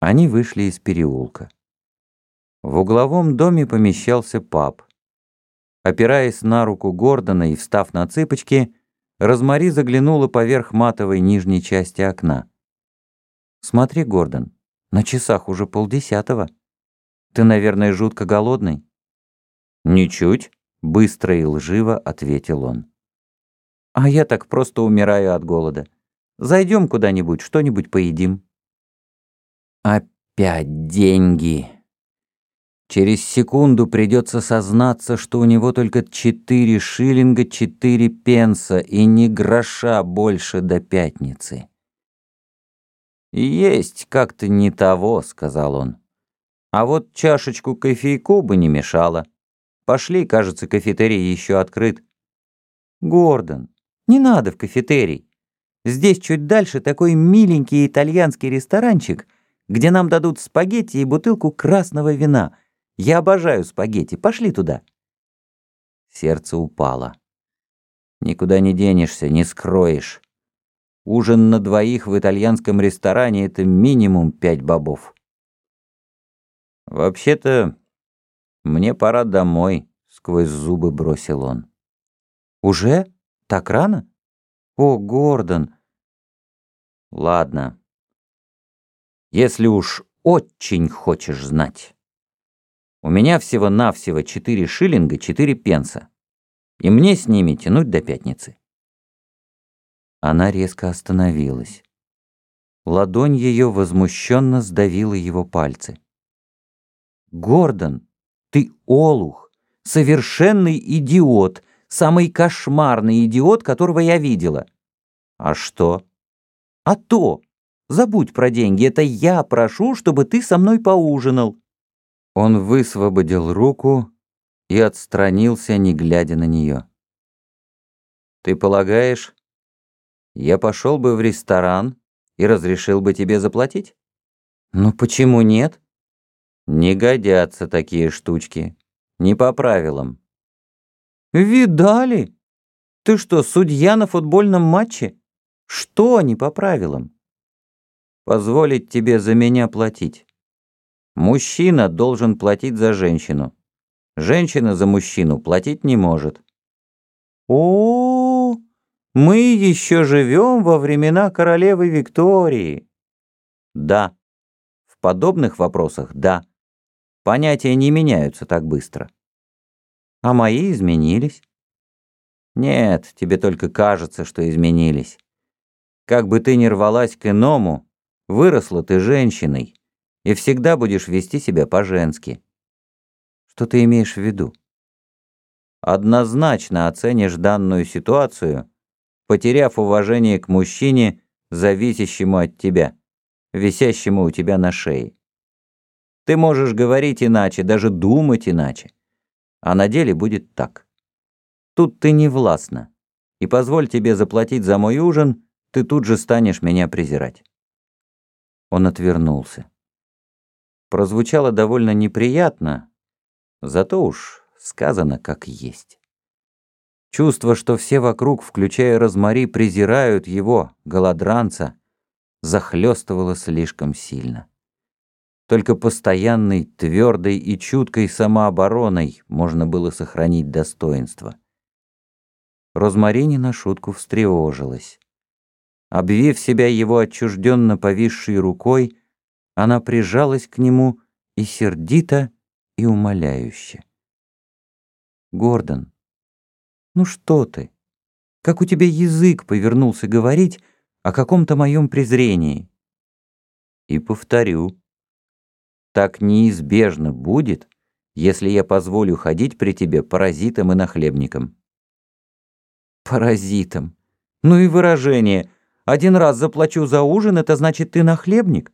Они вышли из переулка. В угловом доме помещался паб. Опираясь на руку Гордона и встав на цыпочки, Розмари заглянула поверх матовой нижней части окна. «Смотри, Гордон, на часах уже полдесятого. Ты, наверное, жутко голодный?» «Ничуть», — быстро и лживо ответил он. «А я так просто умираю от голода. Зайдем куда-нибудь, что-нибудь поедим». Опять деньги. Через секунду придется сознаться, что у него только четыре шиллинга четыре пенса и ни гроша больше до пятницы. «Есть как-то не того», — сказал он. «А вот чашечку кофейку бы не мешало. Пошли, кажется, кафетерий еще открыт». «Гордон, не надо в кафетерий. Здесь чуть дальше такой миленький итальянский ресторанчик — где нам дадут спагетти и бутылку красного вина. Я обожаю спагетти. Пошли туда». Сердце упало. «Никуда не денешься, не скроешь. Ужин на двоих в итальянском ресторане — это минимум пять бобов». «Вообще-то, мне пора домой», — сквозь зубы бросил он. «Уже? Так рано? О, Гордон!» «Ладно, если уж очень хочешь знать. У меня всего-навсего четыре шиллинга четыре пенса, и мне с ними тянуть до пятницы. Она резко остановилась. Ладонь ее возмущенно сдавила его пальцы. «Гордон, ты олух, совершенный идиот, самый кошмарный идиот, которого я видела». «А что?» «А то, Забудь про деньги, это я прошу, чтобы ты со мной поужинал». Он высвободил руку и отстранился, не глядя на нее. «Ты полагаешь, я пошел бы в ресторан и разрешил бы тебе заплатить?» «Ну почему нет?» «Не годятся такие штучки. Не по правилам». «Видали? Ты что, судья на футбольном матче? Что не по правилам?» Позволить тебе за меня платить. Мужчина должен платить за женщину. Женщина за мужчину платить не может. О, -о, -о мы еще живем во времена королевы Виктории. Да, в подобных вопросах да. Понятия не меняются так быстро. А мои изменились? Нет, тебе только кажется, что изменились. Как бы ты ни рвалась к иному, Выросла ты женщиной и всегда будешь вести себя по-женски. Что ты имеешь в виду? Однозначно оценишь данную ситуацию, потеряв уважение к мужчине, зависящему от тебя, висящему у тебя на шее. Ты можешь говорить иначе, даже думать иначе, а на деле будет так. Тут ты не властна, и позволь тебе заплатить за мой ужин, ты тут же станешь меня презирать. Он отвернулся. Прозвучало довольно неприятно, зато уж сказано как есть. Чувство, что все вокруг, включая Розмари, презирают его, голодранца, захлестывало слишком сильно. Только постоянной, твердой и чуткой самообороной можно было сохранить достоинство. Розмари не на шутку встревожилась. Обвив себя его отчужденно повисшей рукой, она прижалась к нему и сердито, и умоляюще. «Гордон, ну что ты? Как у тебя язык повернулся говорить о каком-то моем презрении?» «И повторю, так неизбежно будет, если я позволю ходить при тебе паразитом и нахлебником». «Паразитом? Ну и выражение — один раз заплачу за ужин, это значит ты нахлебник?